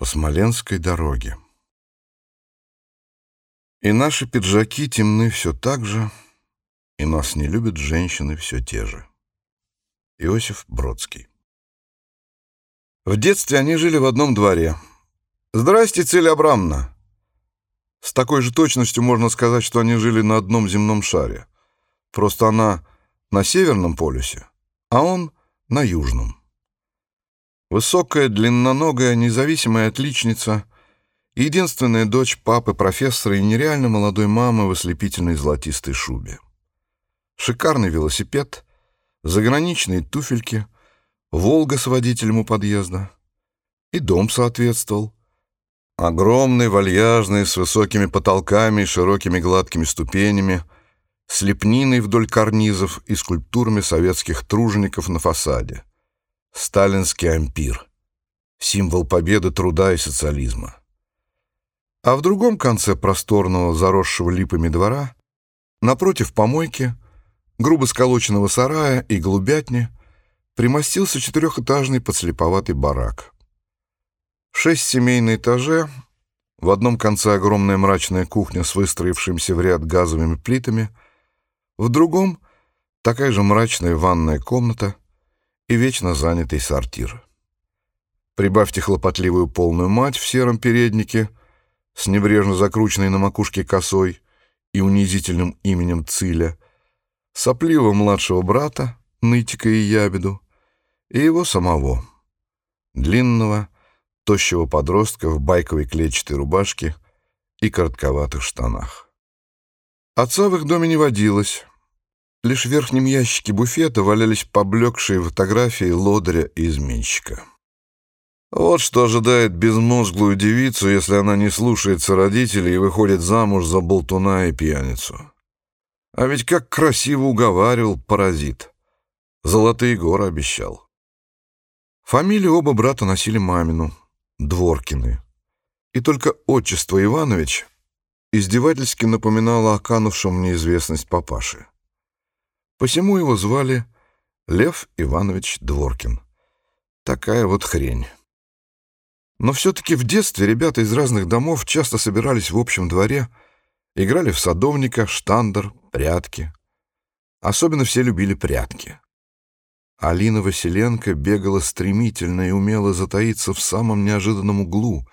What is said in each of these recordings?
по Смоленской дороге. И наши пиджаки темны все так же, и нас не любят женщины все те же. Иосиф Бродский. В детстве они жили в одном дворе. «Здрасте, Цель Абрамна!» С такой же точностью можно сказать, что они жили на одном земном шаре. Просто она на северном полюсе, а он на южном. Высокая, длинноногая, независимая отличница, единственная дочь папы профессора и нереально молодой мамы в ослепительной золотистой шубе. Шикарный велосипед, заграничные туфельки, «Волга» с водителем у подъезда. И дом соответствовал. Огромный, вальяжный, с высокими потолками и широкими гладкими ступенями, с лепниной вдоль карнизов и скульптурами советских тружеников на фасаде. Сталинский ампир. Символ победы труда и социализма. А в другом конце просторного, заросшего липами двора, напротив помойки, грубо сколоченного сарая и голубятни, примостился четырехэтажный подслеповатый барак. Шесть семей на этаже, в одном конце огромная мрачная кухня с выстроившимися в ряд газовыми плитами, в другом — такая же мрачная ванная комната, и вечно занятый сортир. Прибавьте хлопотливую полную мать в сером переднике с небрежно закрученной на макушке косой и унизительным именем Циля, сопливого младшего брата, нытика и ябеду, и его самого, длинного, тощего подростка в байковой клетчатой рубашке и коротковатых штанах. Отца в их доме не водилось, Лишь в верхнем ящике буфета валялись поблекшие фотографии лодыря и изменщика. Вот что ожидает безмозглую девицу, если она не слушается родителей и выходит замуж за болтуна и пьяницу. А ведь как красиво уговаривал паразит. Золотые горы обещал. Фамилию оба брата носили мамину, Дворкины. И только отчество Иванович издевательски напоминало о канувшем неизвестность папаше. Посему его звали Лев Иванович Дворкин. Такая вот хрень. Но все-таки в детстве ребята из разных домов часто собирались в общем дворе, играли в садовника, штандер, прятки. Особенно все любили прятки. Алина Василенко бегала стремительно и умела затаиться в самом неожиданном углу,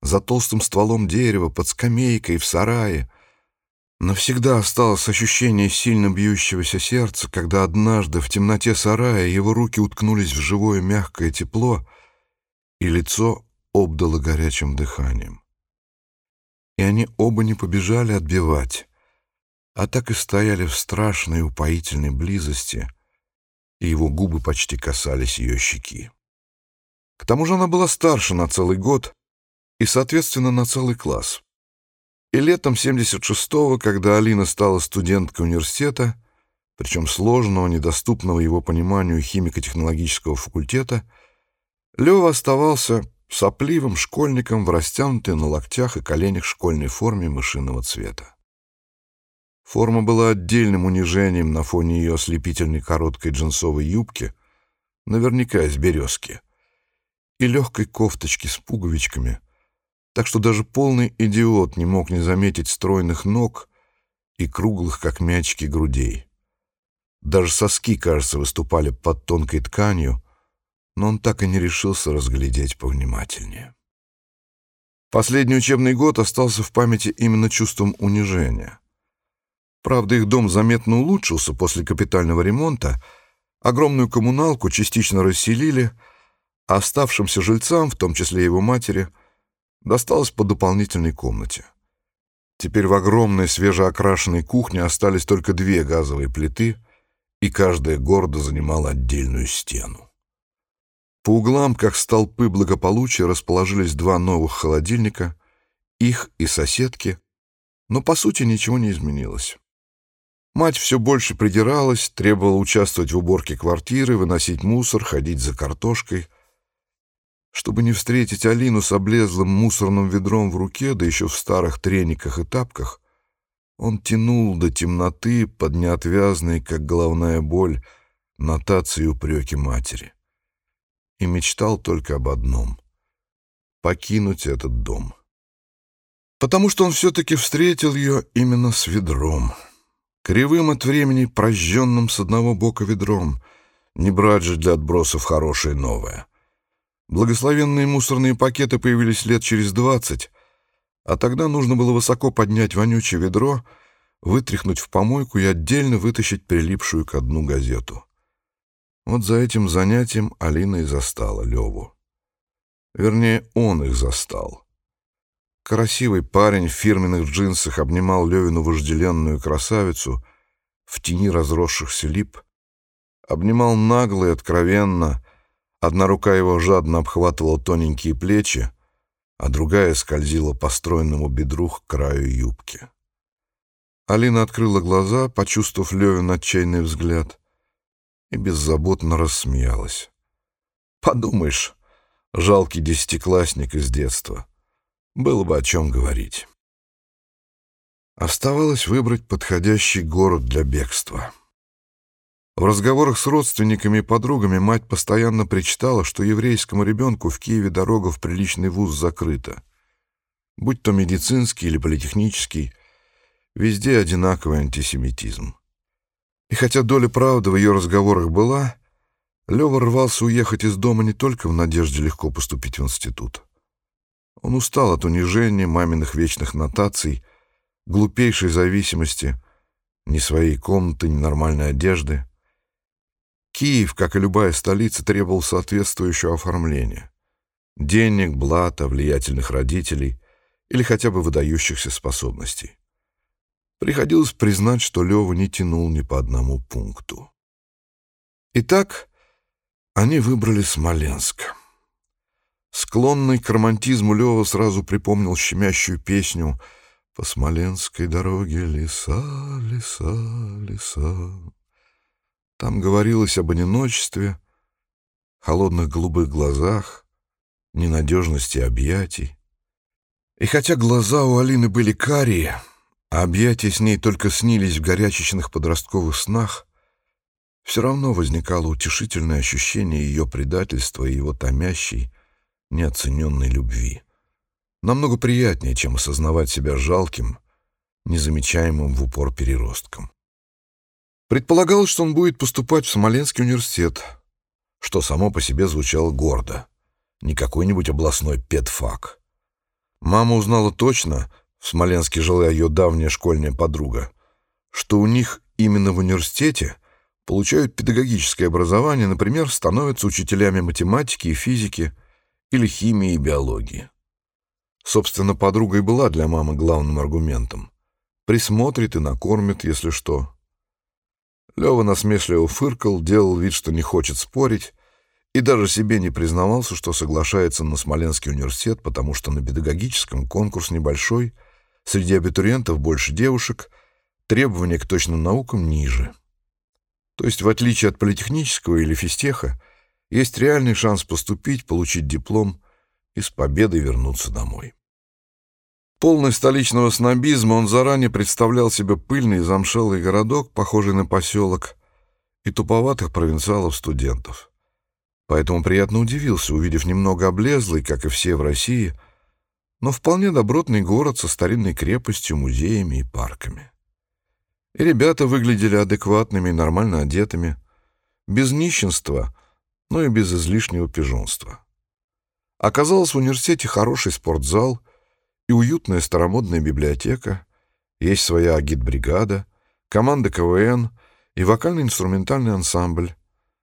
за толстым стволом дерева, под скамейкой, в сарае, Навсегда осталось ощущение сильно бьющегося сердца, когда однажды в темноте сарая его руки уткнулись в живое мягкое тепло, и лицо обдало горячим дыханием. И они оба не побежали отбивать, а так и стояли в страшной упоительной близости, и его губы почти касались ее щеки. К тому же она была старше на целый год и, соответственно, на целый класс. И летом 76-го, когда Алина стала студенткой университета, причем сложного, недоступного его пониманию химико-технологического факультета, Лева оставался сопливым школьником в растянутой на локтях и коленях школьной форме мышиного цвета. Форма была отдельным унижением на фоне ее ослепительной короткой джинсовой юбки, наверняка из березки, и легкой кофточки с пуговичками — так что даже полный идиот не мог не заметить стройных ног и круглых, как мячики, грудей. Даже соски, кажется, выступали под тонкой тканью, но он так и не решился разглядеть повнимательнее. Последний учебный год остался в памяти именно чувством унижения. Правда, их дом заметно улучшился после капитального ремонта, огромную коммуналку частично расселили, а оставшимся жильцам, в том числе его матери, — досталось по дополнительной комнате. Теперь в огромной свежеокрашенной кухне остались только две газовые плиты, и каждая гордо занимала отдельную стену. По углам, как столпы благополучия, расположились два новых холодильника, их и соседки, но по сути ничего не изменилось. Мать все больше придиралась, требовала участвовать в уборке квартиры, выносить мусор, ходить за картошкой — чтобы не встретить Алину с облезлым мусорным ведром в руке, да еще в старых трениках и тапках, он тянул до темноты под неотвязной, как головная боль, нотации упреки матери. И мечтал только об одном — покинуть этот дом. Потому что он все-таки встретил ее именно с ведром. Кривым от времени, прожженным с одного бока ведром. Не брать же для отбросов хорошее новое. Благословенные мусорные пакеты появились лет через двадцать, а тогда нужно было высоко поднять вонючее ведро, вытряхнуть в помойку и отдельно вытащить прилипшую к дну газету. Вот за этим занятием Алина и застала Леву. Вернее, он их застал. Красивый парень в фирменных джинсах обнимал Левину вожделенную красавицу в тени разросшихся лип, обнимал нагло и откровенно, одна рука его жадно обхватывала тоненькие плечи, а другая скользила по стройному бедру к краю юбки. Алина открыла глаза, почувствовав Левин отчаянный взгляд, и беззаботно рассмеялась. «Подумаешь, жалкий десятиклассник из детства. Было бы о чем говорить». Оставалось выбрать подходящий город для бегства. В разговорах с родственниками и подругами мать постоянно причитала, что еврейскому ребенку в Киеве дорога в приличный вуз закрыта. Будь то медицинский или политехнический, везде одинаковый антисемитизм. И хотя доля правды в ее разговорах была, Лева рвался уехать из дома не только в надежде легко поступить в институт. Он устал от унижения, маминых вечных нотаций, глупейшей зависимости, ни своей комнаты, ни нормальной одежды — Киев, как и любая столица, требовал соответствующего оформления. Денег, блата, влиятельных родителей или хотя бы выдающихся способностей. Приходилось признать, что Лева не тянул ни по одному пункту. Итак, они выбрали Смоленск. Склонный к романтизму Лева сразу припомнил щемящую песню «По Смоленской дороге леса, леса, леса». Там говорилось об одиночестве, холодных голубых глазах, ненадежности объятий. И хотя глаза у Алины были карие, а объятия с ней только снились в горячечных подростковых снах, все равно возникало утешительное ощущение ее предательства и его томящей, неоцененной любви. Намного приятнее, чем осознавать себя жалким, незамечаемым в упор переростком. Предполагалось, что он будет поступать в Смоленский университет, что само по себе звучало гордо. Не какой-нибудь областной педфак. Мама узнала точно, в Смоленске жила ее давняя школьная подруга, что у них именно в университете получают педагогическое образование, например, становятся учителями математики и физики или химии и биологии. Собственно, подруга и была для мамы главным аргументом. Присмотрит и накормит, если что. Лева насмешливо фыркал, делал вид, что не хочет спорить, и даже себе не признавался, что соглашается на Смоленский университет, потому что на педагогическом конкурс небольшой, среди абитуриентов больше девушек, требования к точным наукам ниже. То есть, в отличие от политехнического или физтеха, есть реальный шанс поступить, получить диплом и с победой вернуться домой. Полный столичного снобизма, он заранее представлял себе пыльный замшелый городок, похожий на поселок, и туповатых провинциалов-студентов. Поэтому приятно удивился, увидев немного облезлый, как и все в России, но вполне добротный город со старинной крепостью, музеями и парками. И ребята выглядели адекватными и нормально одетыми, без нищенства, но и без излишнего пижонства. Оказалось, в университете хороший спортзал — и уютная старомодная библиотека, есть своя агитбригада, команда КВН и вокально-инструментальный ансамбль,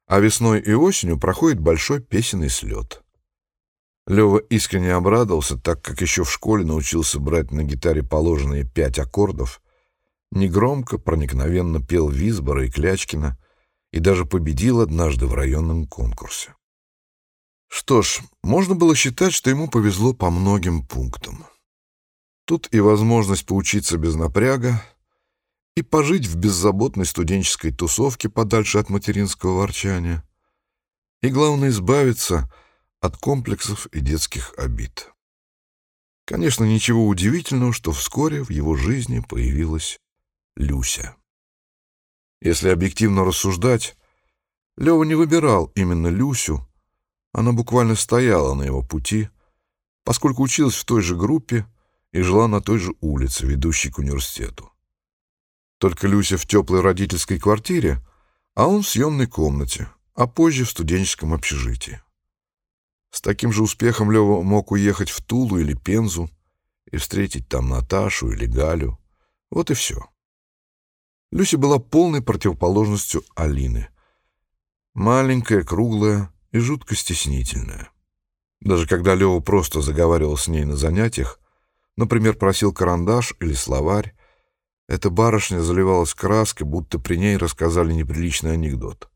а весной и осенью проходит большой песенный слет. Лева искренне обрадовался, так как еще в школе научился брать на гитаре положенные пять аккордов, негромко, проникновенно пел Визбора и Клячкина и даже победил однажды в районном конкурсе. Что ж, можно было считать, что ему повезло по многим пунктам. Тут и возможность поучиться без напряга, и пожить в беззаботной студенческой тусовке подальше от материнского ворчания, и, главное, избавиться от комплексов и детских обид. Конечно, ничего удивительного, что вскоре в его жизни появилась Люся. Если объективно рассуждать, Лева не выбирал именно Люсю, она буквально стояла на его пути, поскольку училась в той же группе и жила на той же улице, ведущей к университету. Только Люся в теплой родительской квартире, а он в съемной комнате, а позже в студенческом общежитии. С таким же успехом Лева мог уехать в Тулу или Пензу и встретить там Наташу или Галю. Вот и все. Люся была полной противоположностью Алины. Маленькая, круглая и жутко стеснительная. Даже когда Лева просто заговаривал с ней на занятиях, например, просил карандаш или словарь, эта барышня заливалась краской, будто при ней рассказали неприличный анекдот.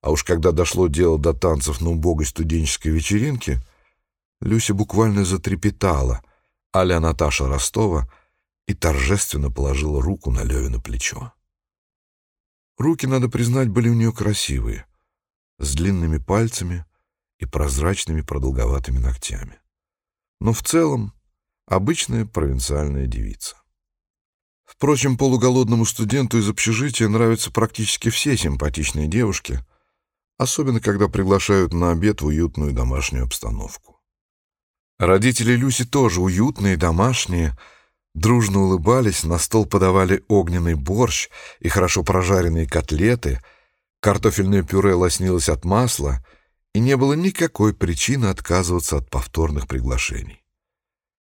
А уж когда дошло дело до танцев на убогой студенческой вечеринке, Люся буквально затрепетала, а Наташа Ростова, и торжественно положила руку на Левина плечо. Руки, надо признать, были у нее красивые, с длинными пальцами и прозрачными продолговатыми ногтями. Но в целом обычная провинциальная девица. Впрочем, полуголодному студенту из общежития нравятся практически все симпатичные девушки, особенно когда приглашают на обед в уютную домашнюю обстановку. Родители Люси тоже уютные, домашние — дружно улыбались, на стол подавали огненный борщ и хорошо прожаренные котлеты, картофельное пюре лоснилось от масла, и не было никакой причины отказываться от повторных приглашений.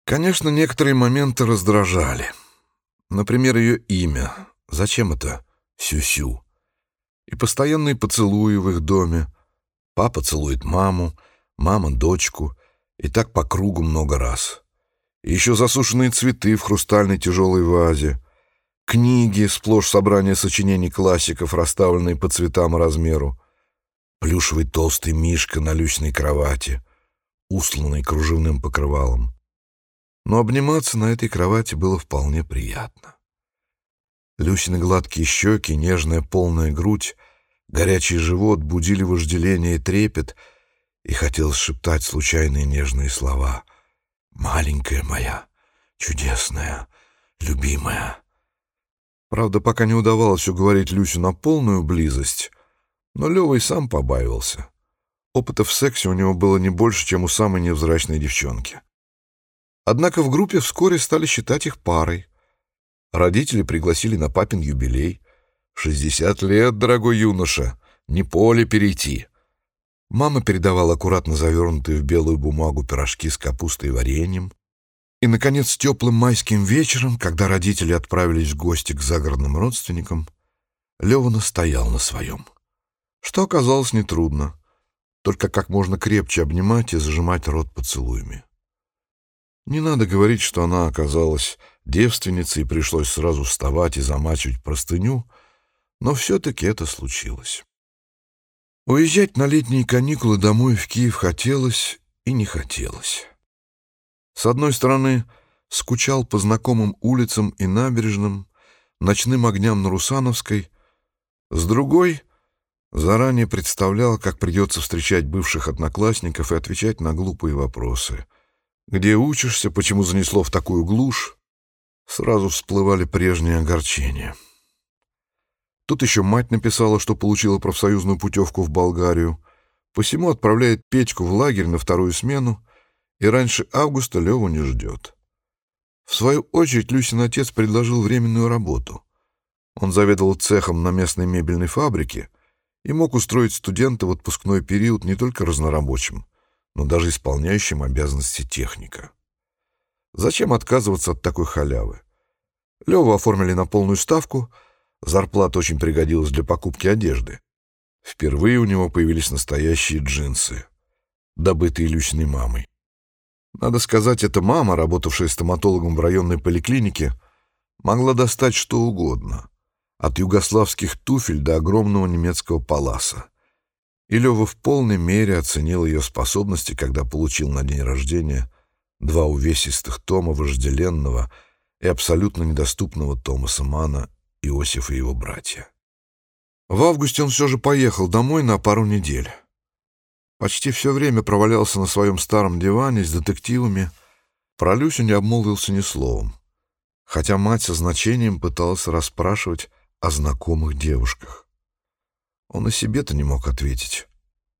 Конечно, некоторые моменты раздражали. Например, ее имя. Зачем это «Сю-Сю»? И постоянные поцелуи в их доме. Папа целует маму, мама — дочку, и так по кругу много раз еще засушенные цветы в хрустальной тяжелой вазе, книги, сплошь собрания сочинений классиков, расставленные по цветам и размеру, плюшевый толстый мишка на люсьной кровати, усланный кружевным покрывалом. Но обниматься на этой кровати было вполне приятно. Люсины гладкие щеки, нежная полная грудь, горячий живот будили вожделение и трепет, и хотелось шептать случайные нежные слова — маленькая моя, чудесная, любимая. Правда, пока не удавалось уговорить Люсю на полную близость, но Лёва и сам побаивался. Опыта в сексе у него было не больше, чем у самой невзрачной девчонки. Однако в группе вскоре стали считать их парой. Родители пригласили на папин юбилей. «Шестьдесят лет, дорогой юноша, не поле перейти». Мама передавала аккуратно завернутые в белую бумагу пирожки с капустой и вареньем. И, наконец, теплым майским вечером, когда родители отправились в гости к загородным родственникам, Лева настоял на своем. Что оказалось нетрудно, только как можно крепче обнимать и зажимать рот поцелуями. Не надо говорить, что она оказалась девственницей и пришлось сразу вставать и замачивать простыню, но все-таки это случилось. Уезжать на летние каникулы домой в Киев хотелось и не хотелось. С одной стороны, скучал по знакомым улицам и набережным, ночным огням на Русановской, с другой — заранее представлял, как придется встречать бывших одноклассников и отвечать на глупые вопросы. Где учишься, почему занесло в такую глушь, сразу всплывали прежние огорчения. Тут еще мать написала, что получила профсоюзную путевку в Болгарию. Посему отправляет Петьку в лагерь на вторую смену, и раньше августа Леву не ждет. В свою очередь Люсин отец предложил временную работу. Он заведовал цехом на местной мебельной фабрике и мог устроить студента в отпускной период не только разнорабочим, но даже исполняющим обязанности техника. Зачем отказываться от такой халявы? Леву оформили на полную ставку — Зарплата очень пригодилась для покупки одежды. Впервые у него появились настоящие джинсы, добытые Люсиной мамой. Надо сказать, эта мама, работавшая стоматологом в районной поликлинике, могла достать что угодно, от югославских туфель до огромного немецкого паласа. И Лёва в полной мере оценил ее способности, когда получил на день рождения два увесистых тома вожделенного и абсолютно недоступного Томаса Мана Иосиф и его братья. В августе он все же поехал домой на пару недель. Почти все время провалялся на своем старом диване с детективами. Про Люсю не обмолвился ни словом, хотя мать со значением пыталась расспрашивать о знакомых девушках. Он и себе-то не мог ответить,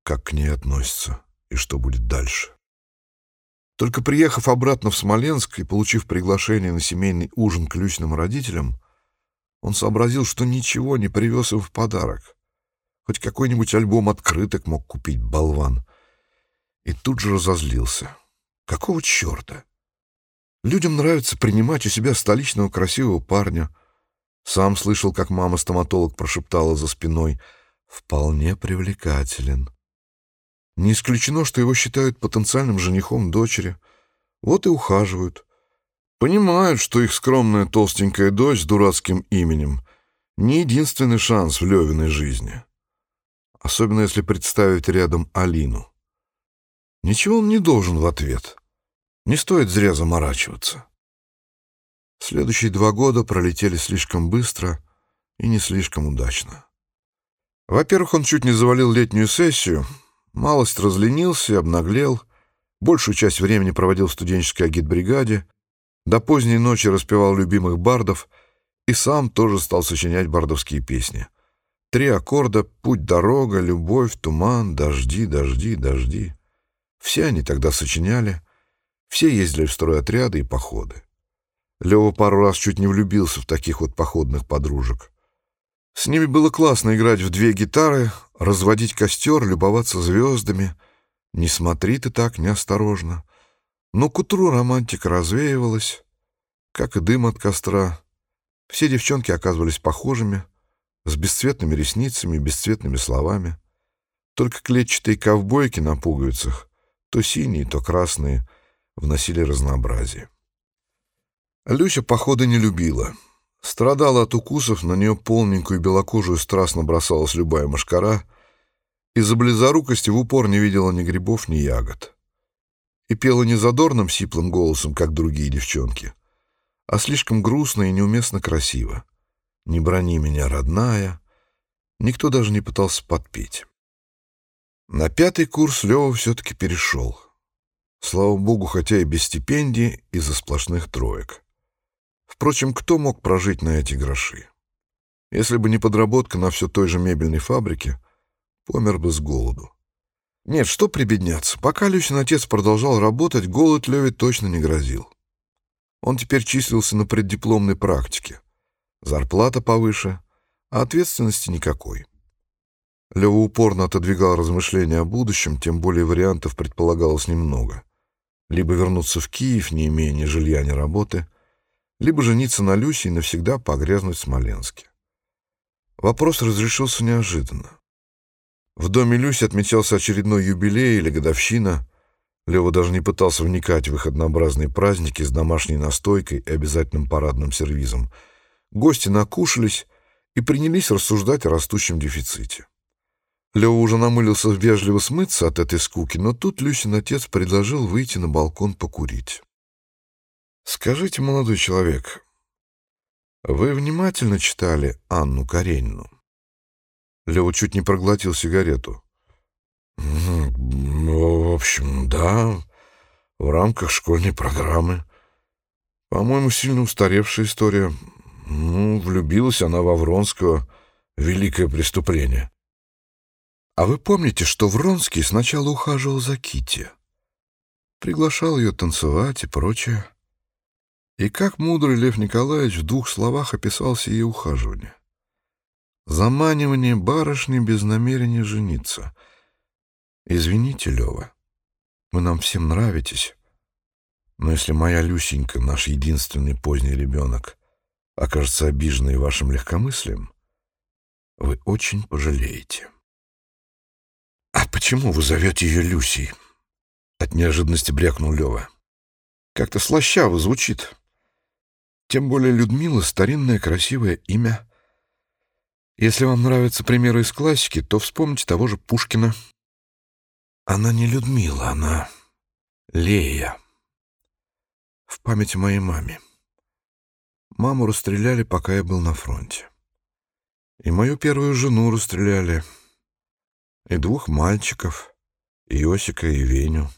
как к ней относится и что будет дальше. Только приехав обратно в Смоленск и получив приглашение на семейный ужин к Люсиным родителям, он сообразил, что ничего не привез им в подарок. Хоть какой-нибудь альбом открыток мог купить болван. И тут же разозлился. Какого черта? Людям нравится принимать у себя столичного красивого парня. Сам слышал, как мама-стоматолог прошептала за спиной. «Вполне привлекателен». Не исключено, что его считают потенциальным женихом дочери. Вот и ухаживают. Понимают, что их скромная толстенькая дочь с дурацким именем — не единственный шанс в Левиной жизни. Особенно если представить рядом Алину. Ничего он не должен в ответ. Не стоит зря заморачиваться. Следующие два года пролетели слишком быстро и не слишком удачно. Во-первых, он чуть не завалил летнюю сессию, малость разленился и обнаглел, большую часть времени проводил в студенческой агитбригаде, до поздней ночи распевал любимых бардов и сам тоже стал сочинять бардовские песни. Три аккорда — путь, дорога, любовь, туман, дожди, дожди, дожди. Все они тогда сочиняли — все ездили в стройотряды и походы. Лева пару раз чуть не влюбился в таких вот походных подружек. С ними было классно играть в две гитары, разводить костер, любоваться звездами. Не смотри ты так неосторожно. Но к утру романтика развеивалась, как и дым от костра. Все девчонки оказывались похожими, с бесцветными ресницами, бесцветными словами. Только клетчатые ковбойки на пуговицах, то синие, то красные — вносили разнообразие. Люся походы не любила. Страдала от укусов, на нее полненькую белокожую страстно бросалась любая мошкара, из-за близорукости в упор не видела ни грибов, ни ягод. И пела не задорным сиплым голосом, как другие девчонки, а слишком грустно и неуместно красиво. «Не брони меня, родная», никто даже не пытался подпеть. На пятый курс Лева все-таки перешел — Слава богу, хотя и без стипендии, из-за сплошных троек. Впрочем, кто мог прожить на эти гроши? Если бы не подработка на все той же мебельной фабрике, помер бы с голоду. Нет, что прибедняться. Пока Люсин отец продолжал работать, голод Леве точно не грозил. Он теперь числился на преддипломной практике. Зарплата повыше, а ответственности никакой. Лева упорно отодвигал размышления о будущем, тем более вариантов предполагалось немного либо вернуться в Киев, не имея ни жилья, ни работы, либо жениться на Люсе и навсегда погрязнуть в Смоленске. Вопрос разрешился неожиданно. В доме Люси отмечался очередной юбилей или годовщина. Лева даже не пытался вникать в их однообразные праздники с домашней настойкой и обязательным парадным сервизом. Гости накушались и принялись рассуждать о растущем дефиците. Лева уже намылился вежливо смыться от этой скуки, но тут Люсин отец предложил выйти на балкон покурить. «Скажите, молодой человек, вы внимательно читали Анну Каренину?» Лева чуть не проглотил сигарету. «Ну, в общем, да, в рамках школьной программы. По-моему, сильно устаревшая история. Ну, влюбилась она во Вронского. Великое преступление». А вы помните, что Вронский сначала ухаживал за Кити, приглашал ее танцевать и прочее? И как мудрый Лев Николаевич в двух словах описал сие ухаживание? Заманивание барышни без намерения жениться. Извините, Лева, вы нам всем нравитесь, но если моя Люсенька, наш единственный поздний ребенок, окажется обиженной вашим легкомыслием, вы очень пожалеете. «А почему вы зовете ее Люсей?» От неожиданности брякнул Лева. «Как-то слащаво звучит. Тем более Людмила — старинное красивое имя. Если вам нравятся примеры из классики, то вспомните того же Пушкина. Она не Людмила, она Лея. В памяти моей маме. Маму расстреляли, пока я был на фронте. И мою первую жену расстреляли — и двух мальчиков, Иосика и Веню.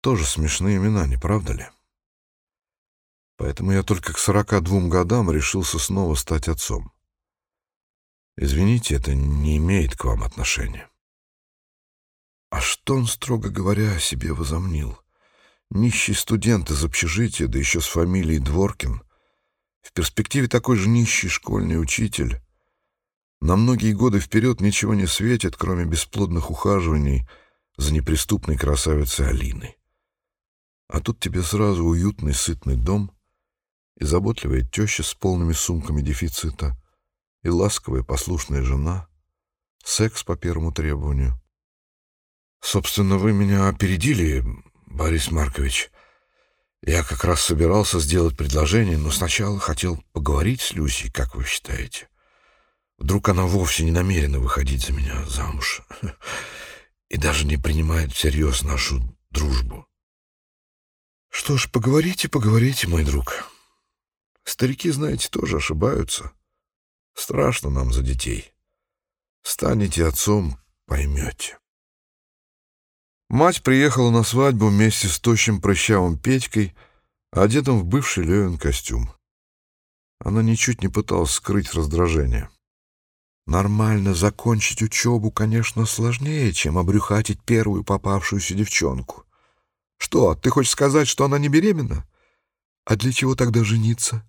Тоже смешные имена, не правда ли? Поэтому я только к сорока двум годам решился снова стать отцом. Извините, это не имеет к вам отношения. А что он, строго говоря, о себе возомнил? Нищий студент из общежития, да еще с фамилией Дворкин. В перспективе такой же нищий школьный учитель. На многие годы вперед ничего не светит, кроме бесплодных ухаживаний за неприступной красавицей Алиной. А тут тебе сразу уютный, сытный дом и заботливая теща с полными сумками дефицита, и ласковая, послушная жена, секс по первому требованию. Собственно, вы меня опередили, Борис Маркович. Я как раз собирался сделать предложение, но сначала хотел поговорить с Люсей, как вы считаете. Вдруг она вовсе не намерена выходить за меня замуж и даже не принимает всерьез нашу дружбу. Что ж, поговорите, поговорите, мой друг. Старики, знаете, тоже ошибаются. Страшно нам за детей. Станете отцом, поймете. Мать приехала на свадьбу вместе с тощим прыщавым Петькой, одетым в бывший Левин костюм. Она ничуть не пыталась скрыть раздражение. Нормально закончить учебу, конечно, сложнее, чем обрюхатить первую попавшуюся девчонку. Что, ты хочешь сказать, что она не беременна? А для чего тогда жениться?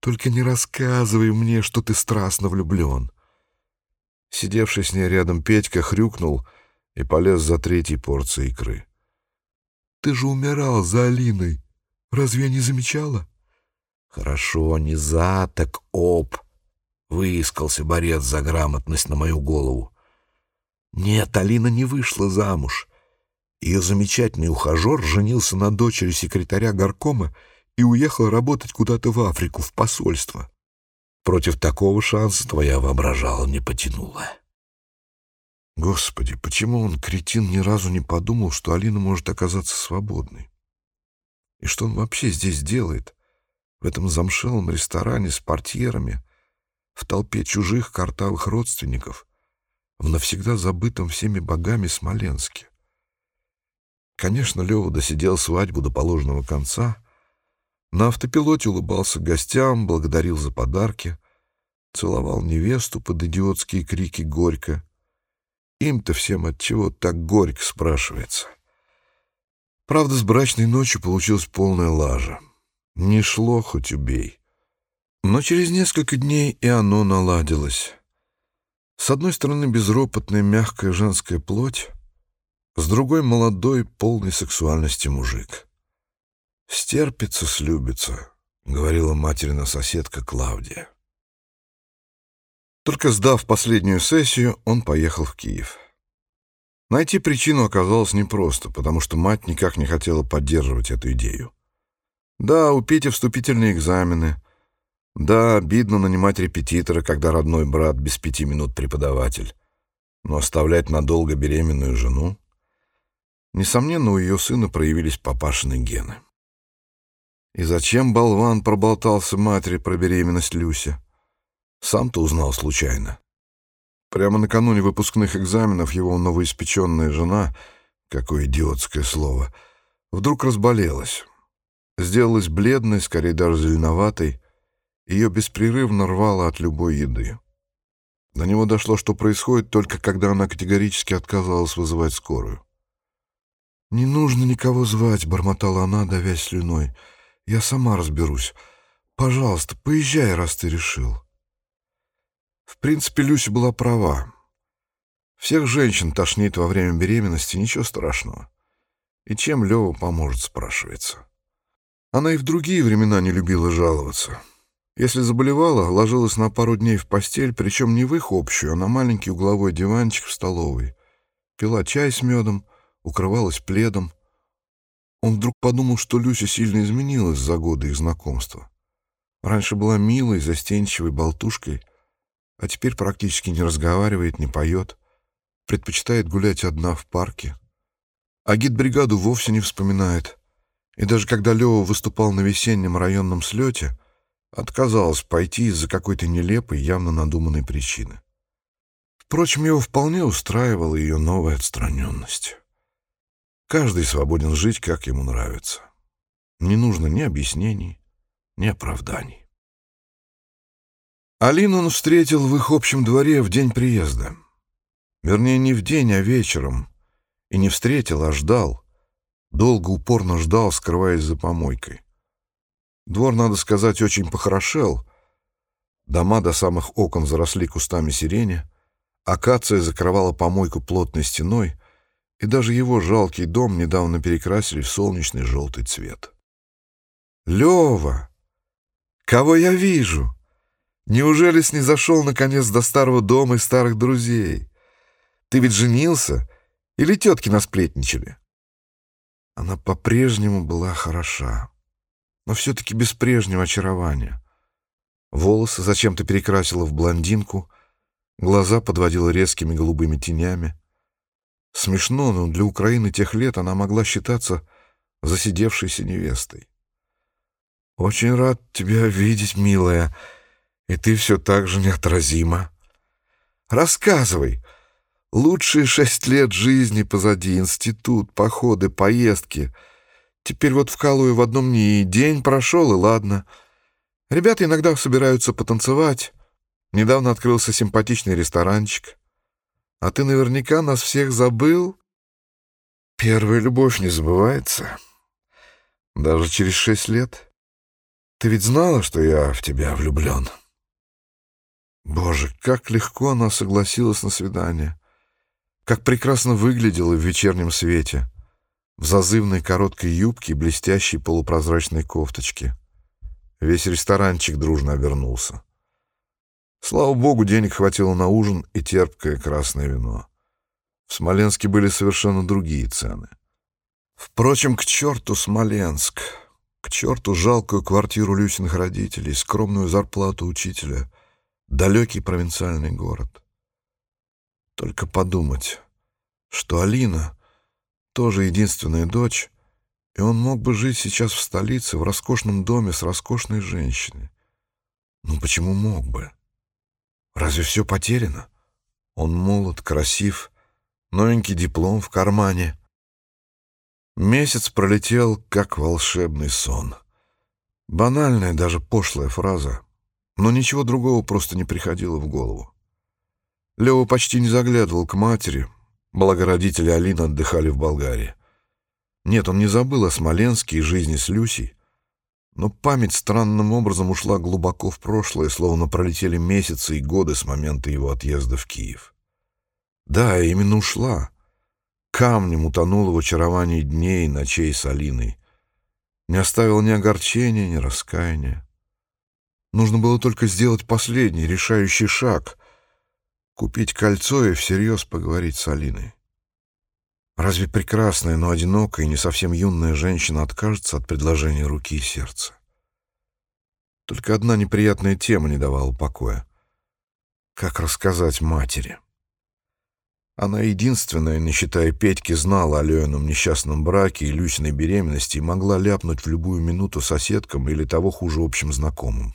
Только не рассказывай мне, что ты страстно влюблен. Сидевший с ней рядом Петька хрюкнул и полез за третьей порцией икры. Ты же умирал за Алиной. Разве я не замечала? Хорошо, не за, так об. Выискался борец за грамотность на мою голову. Нет, Алина не вышла замуж. Ее замечательный ухажер женился на дочери секретаря горкома и уехал работать куда-то в Африку, в посольство. Против такого шанса твоя воображала не потянула. Господи, почему он, кретин, ни разу не подумал, что Алина может оказаться свободной? И что он вообще здесь делает? В этом замшелом ресторане с портьерами, в толпе чужих картавых родственников, в навсегда забытом всеми богами Смоленске. Конечно, Лева досидел свадьбу до положенного конца, на автопилоте улыбался гостям, благодарил за подарки, целовал невесту под идиотские крики «Горько!». Им-то всем от чего так горько спрашивается. Правда, с брачной ночью получилась полная лажа. Не шло, хоть убей. Но через несколько дней и оно наладилось. С одной стороны, безропотная мягкая женская плоть, с другой — молодой, полный сексуальности мужик. «Стерпится, слюбится», — говорила материна соседка Клавдия. Только сдав последнюю сессию, он поехал в Киев. Найти причину оказалось непросто, потому что мать никак не хотела поддерживать эту идею. Да, у Пети вступительные экзамены — да, обидно нанимать репетитора, когда родной брат без пяти минут преподаватель. Но оставлять надолго беременную жену? Несомненно, у ее сына проявились папашины гены. И зачем болван проболтался матери про беременность Люся? Сам-то узнал случайно. Прямо накануне выпускных экзаменов его новоиспеченная жена, какое идиотское слово, вдруг разболелась. Сделалась бледной, скорее даже зеленоватой, ее беспрерывно рвало от любой еды. До него дошло, что происходит только когда она категорически отказалась вызывать скорую. «Не нужно никого звать», — бормотала она, давясь слюной. «Я сама разберусь. Пожалуйста, поезжай, раз ты решил». В принципе, Люся была права. Всех женщин тошнит во время беременности, ничего страшного. И чем Лева поможет, спрашивается. Она и в другие времена не любила жаловаться. Если заболевала, ложилась на пару дней в постель, причем не в их общую, а на маленький угловой диванчик в столовой. Пила чай с медом, укрывалась пледом. Он вдруг подумал, что Люся сильно изменилась за годы их знакомства. Раньше была милой, застенчивой болтушкой, а теперь практически не разговаривает, не поет, предпочитает гулять одна в парке. А гид-бригаду вовсе не вспоминает. И даже когда Лева выступал на весеннем районном слете — отказалась пойти из-за какой-то нелепой, явно надуманной причины. Впрочем, его вполне устраивала ее новая отстраненность. Каждый свободен жить, как ему нравится. Не нужно ни объяснений, ни оправданий. Алину он встретил в их общем дворе в день приезда. Вернее, не в день, а вечером. И не встретил, а ждал. Долго упорно ждал, скрываясь за помойкой. Двор, надо сказать, очень похорошел. Дома до самых окон заросли кустами сирени, акация закрывала помойку плотной стеной, и даже его жалкий дом недавно перекрасили в солнечный желтый цвет. «Лева! Кого я вижу? Неужели снизошел, наконец, до старого дома и старых друзей? Ты ведь женился? Или тетки насплетничали?» Она по-прежнему была хороша, но все-таки без прежнего очарования. Волосы зачем-то перекрасила в блондинку, глаза подводила резкими голубыми тенями. Смешно, но для Украины тех лет она могла считаться засидевшейся невестой. «Очень рад тебя видеть, милая, и ты все так же неотразима. Рассказывай. Лучшие шесть лет жизни позади, институт, походы, поездки. Теперь вот вкалываю в одном дне, и день прошел, и ладно. Ребята иногда собираются потанцевать. Недавно открылся симпатичный ресторанчик. А ты наверняка нас всех забыл. Первая любовь не забывается. Даже через шесть лет. Ты ведь знала, что я в тебя влюблен? Боже, как легко она согласилась на свидание. Как прекрасно выглядела в вечернем свете. В зазывной короткой юбке и блестящей полупрозрачной кофточке. Весь ресторанчик дружно обернулся. Слава богу, денег хватило на ужин и терпкое красное вино. В Смоленске были совершенно другие цены. Впрочем, к черту Смоленск. К черту жалкую квартиру Люсиных родителей, скромную зарплату учителя, далекий провинциальный город. Только подумать, что Алина тоже единственная дочь, и он мог бы жить сейчас в столице, в роскошном доме с роскошной женщиной. Ну почему мог бы? Разве все потеряно? Он молод, красив, новенький диплом в кармане — Месяц пролетел, как волшебный сон. Банальная, даже пошлая фраза, но ничего другого просто не приходило в голову. Лева почти не заглядывал к матери, благо родители Алины отдыхали в Болгарии. Нет, он не забыл о Смоленске и жизни с Люсей, но память странным образом ушла глубоко в прошлое, словно пролетели месяцы и годы с момента его отъезда в Киев. Да, именно ушла — камнем утонула в очаровании дней и ночей с Алиной. Не оставил ни огорчения, ни раскаяния. Нужно было только сделать последний, решающий шаг — купить кольцо и всерьез поговорить с Алиной. Разве прекрасная, но одинокая и не совсем юная женщина откажется от предложения руки и сердца? Только одна неприятная тема не давала покоя. Как рассказать матери? — она единственная, не считая Петьки, знала о Леоном несчастном браке и Люсиной беременности и могла ляпнуть в любую минуту соседкам или того хуже общим знакомым.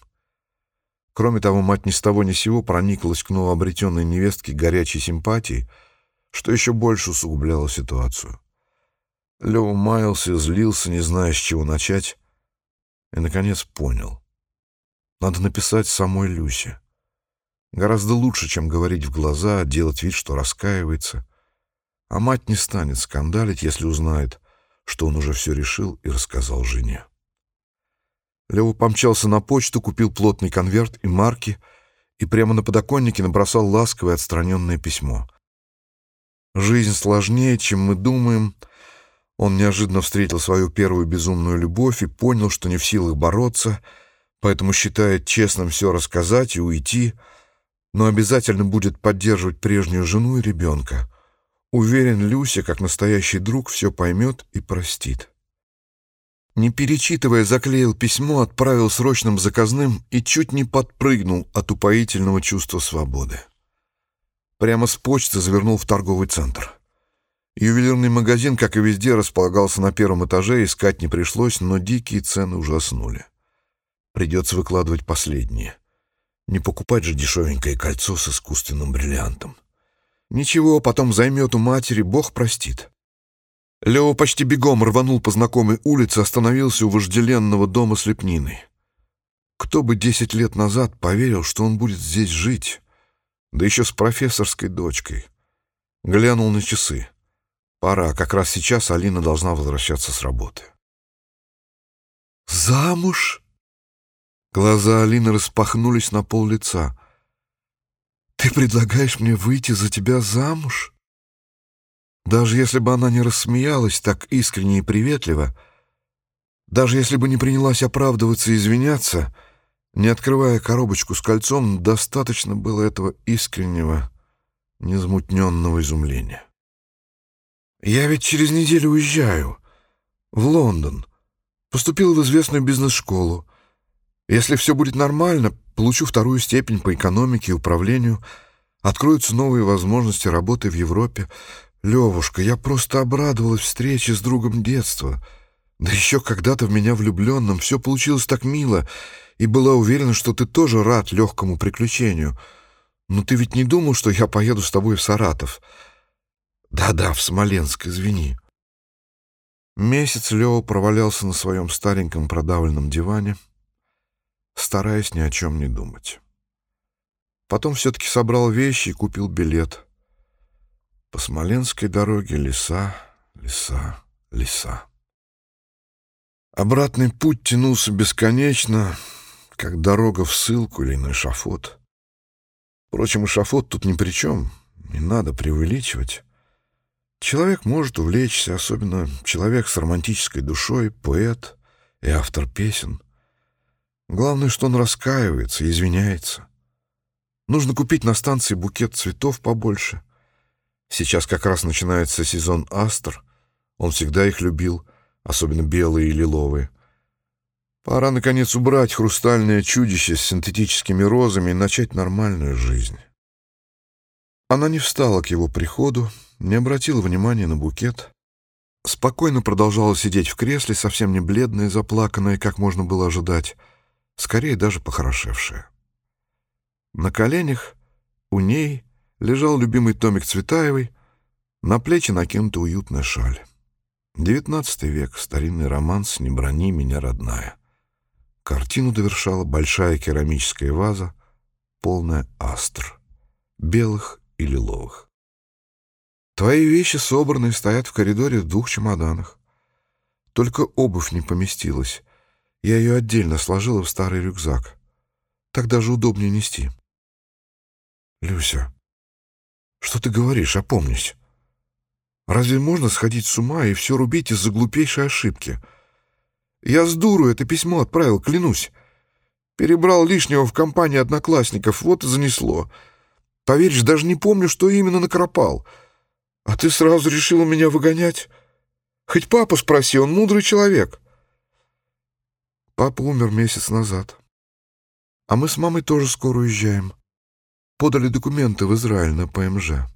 Кроме того, мать ни с того ни сего прониклась к новообретенной невестке горячей симпатией, что еще больше усугубляло ситуацию. Лева маялся, злился, не зная, с чего начать, и, наконец, понял. Надо написать самой Люсе. Гораздо лучше, чем говорить в глаза, делать вид, что раскаивается. А мать не станет скандалить, если узнает, что он уже все решил и рассказал жене. Лева помчался на почту, купил плотный конверт и марки и прямо на подоконнике набросал ласковое отстраненное письмо. «Жизнь сложнее, чем мы думаем». Он неожиданно встретил свою первую безумную любовь и понял, что не в силах бороться, поэтому считает честным все рассказать и уйти — но обязательно будет поддерживать прежнюю жену и ребенка. Уверен, Люся, как настоящий друг, все поймет и простит. Не перечитывая, заклеил письмо, отправил срочным заказным и чуть не подпрыгнул от упоительного чувства свободы. Прямо с почты завернул в торговый центр. Ювелирный магазин, как и везде, располагался на первом этаже, искать не пришлось, но дикие цены ужаснули. Придется выкладывать последние. Не покупать же дешевенькое кольцо с искусственным бриллиантом. Ничего, потом займет у матери, Бог простит. Лео почти бегом рванул по знакомой улице, остановился у вожделенного дома с лепниной. Кто бы десять лет назад поверил, что он будет здесь жить, да еще с профессорской дочкой. Глянул на часы. Пора, как раз сейчас Алина должна возвращаться с работы. «Замуж?» Глаза Алины распахнулись на пол лица. «Ты предлагаешь мне выйти за тебя замуж?» Даже если бы она не рассмеялась так искренне и приветливо, даже если бы не принялась оправдываться и извиняться, не открывая коробочку с кольцом, достаточно было этого искреннего, незамутненного изумления. «Я ведь через неделю уезжаю. В Лондон. Поступил в известную бизнес-школу. Если все будет нормально, получу вторую степень по экономике и управлению, откроются новые возможности работы в Европе. Левушка, я просто обрадовалась встрече с другом детства. Да еще когда-то в меня влюбленным все получилось так мило, и была уверена, что ты тоже рад легкому приключению. Но ты ведь не думал, что я поеду с тобой в Саратов? Да-да, в Смоленск, извини. Месяц Лева провалялся на своем стареньком продавленном диване, стараясь ни о чем не думать. Потом все-таки собрал вещи и купил билет. По Смоленской дороге леса, леса, леса. Обратный путь тянулся бесконечно, как дорога в ссылку или на эшафот. Впрочем, эшафот тут ни при чем, не надо преувеличивать. Человек может увлечься, особенно человек с романтической душой, поэт и автор песен — Главное, что он раскаивается извиняется. Нужно купить на станции букет цветов побольше. Сейчас как раз начинается сезон астр. Он всегда их любил, особенно белые и лиловые. Пора, наконец, убрать хрустальное чудище с синтетическими розами и начать нормальную жизнь. Она не встала к его приходу, не обратила внимания на букет. Спокойно продолжала сидеть в кресле, совсем не бледная, заплаканная, как можно было ожидать скорее даже похорошевшая. На коленях у ней лежал любимый томик Цветаевой, на плечи накинута уютная шаль. Девятнадцатый век, старинный романс «Не брони меня, родная». Картину довершала большая керамическая ваза, полная астр, белых и лиловых. Твои вещи собраны стоят в коридоре в двух чемоданах. Только обувь не поместилась, я ее отдельно сложила в старый рюкзак. Так даже удобнее нести. Люся, что ты говоришь? Опомнись. Разве можно сходить с ума и все рубить из-за глупейшей ошибки? Я с дуру это письмо отправил, клянусь. Перебрал лишнего в компании одноклассников, вот и занесло. Поверишь, даже не помню, что именно накропал. А ты сразу решила меня выгонять? Хоть папу спроси, он мудрый человек. Папа умер месяц назад. А мы с мамой тоже скоро уезжаем. Подали документы в Израиль на ПМЖ.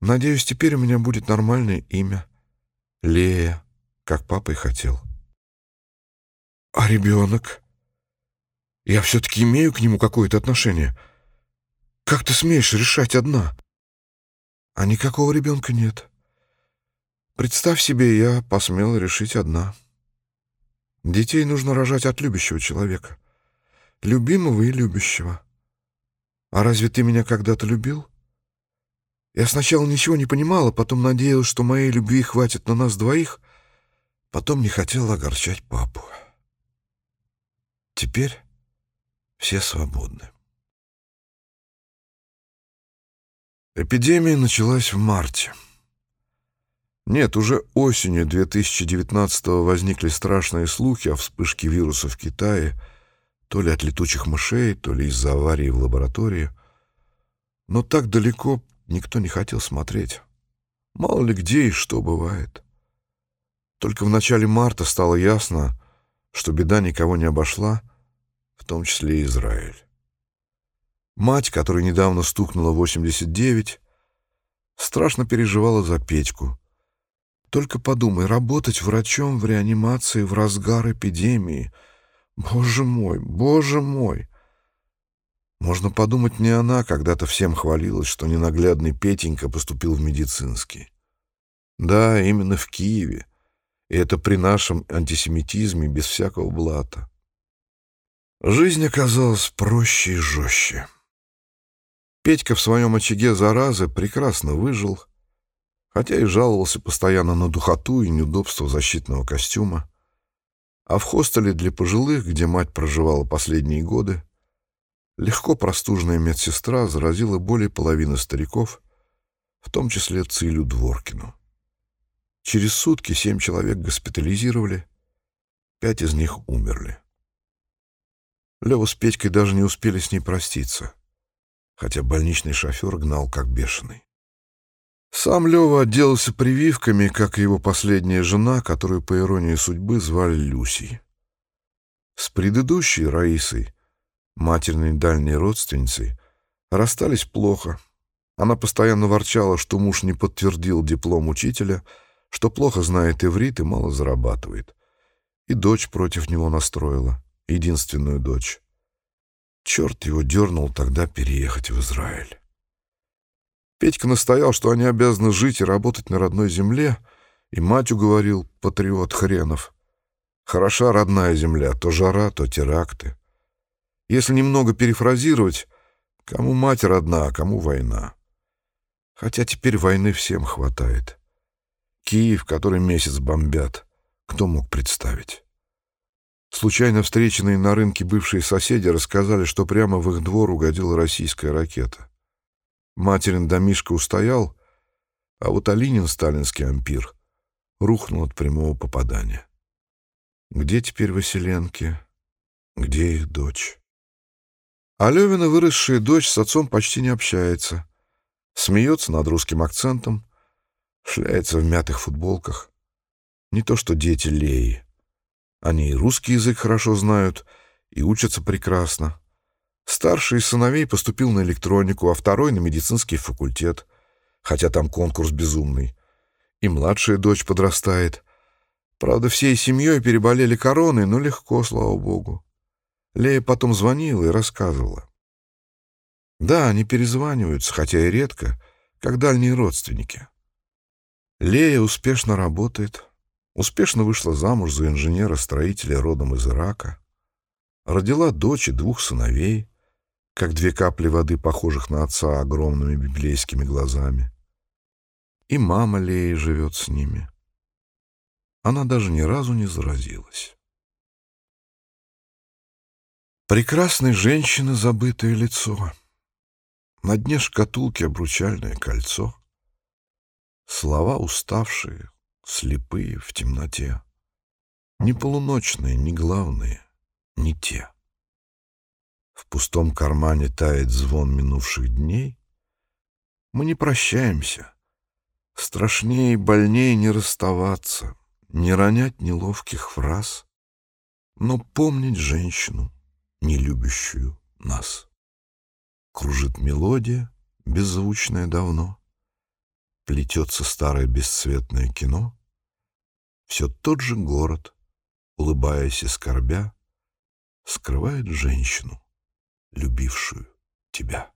Надеюсь, теперь у меня будет нормальное имя. Лея, как папа и хотел. А ребенок? Я все-таки имею к нему какое-то отношение. Как ты смеешь решать одна? А никакого ребенка нет. Представь себе, я посмела решить одна. Детей нужно рожать от любящего человека. Любимого и любящего. А разве ты меня когда-то любил? Я сначала ничего не понимала, потом надеялась, что моей любви хватит на нас двоих, потом не хотела огорчать папу. Теперь все свободны. Эпидемия началась в марте. Нет, уже осенью 2019-го возникли страшные слухи о вспышке вируса в Китае, то ли от летучих мышей, то ли из-за аварии в лаборатории. Но так далеко никто не хотел смотреть. Мало ли где и что бывает. Только в начале марта стало ясно, что беда никого не обошла, в том числе и Израиль. Мать, которой недавно стукнуло 89, страшно переживала за Петьку — только подумай, работать врачом в реанимации в разгар эпидемии. Боже мой, боже мой! Можно подумать, не она когда-то всем хвалилась, что ненаглядный Петенька поступил в медицинский. Да, именно в Киеве. И это при нашем антисемитизме без всякого блата. Жизнь оказалась проще и жестче. Петька в своем очаге заразы прекрасно выжил — хотя и жаловался постоянно на духоту и неудобство защитного костюма. А в хостеле для пожилых, где мать проживала последние годы, легко простужная медсестра заразила более половины стариков, в том числе Цилю Дворкину. Через сутки семь человек госпитализировали, пять из них умерли. Лева с Петькой даже не успели с ней проститься, хотя больничный шофер гнал как бешеный. Сам Лева отделался прививками, как и его последняя жена, которую, по иронии судьбы, звали Люсей. С предыдущей Раисой, матерной дальней родственницей, расстались плохо. Она постоянно ворчала, что муж не подтвердил диплом учителя, что плохо знает иврит и мало зарабатывает. И дочь против него настроила, единственную дочь. Черт его дернул тогда переехать в Израиль. Петька настоял, что они обязаны жить и работать на родной земле, и мать уговорил, патриот хренов. Хороша родная земля, то жара, то теракты. Если немного перефразировать, кому мать родна, а кому война. Хотя теперь войны всем хватает. Киев, который месяц бомбят, кто мог представить? Случайно встреченные на рынке бывшие соседи рассказали, что прямо в их двор угодила российская ракета. Материн домишко устоял, а вот Алинин сталинский ампир рухнул от прямого попадания. Где теперь Василенки? Где их дочь? А Левина, выросшая дочь, с отцом почти не общается. Смеется над русским акцентом, шляется в мятых футболках. Не то что дети Леи. Они и русский язык хорошо знают, и учатся прекрасно. Старший из сыновей поступил на электронику, а второй — на медицинский факультет, хотя там конкурс безумный. И младшая дочь подрастает. Правда, всей семьей переболели короной, но легко, слава богу. Лея потом звонила и рассказывала. Да, они перезваниваются, хотя и редко, как дальние родственники. Лея успешно работает, успешно вышла замуж за инженера-строителя родом из Ирака, родила дочь и двух сыновей — как две капли воды, похожих на отца огромными библейскими глазами. И мама Леи живет с ними. Она даже ни разу не заразилась. Прекрасной женщины забытое лицо. На дне шкатулки обручальное кольцо. Слова уставшие, слепые в темноте. Не полуночные, не главные, не те в пустом кармане тает звон минувших дней, мы не прощаемся. Страшнее и больнее не расставаться, не ронять неловких фраз, но помнить женщину, не любящую нас. Кружит мелодия, беззвучная давно, плетется старое бесцветное кино, все тот же город, улыбаясь и скорбя, скрывает женщину, любившую тебя.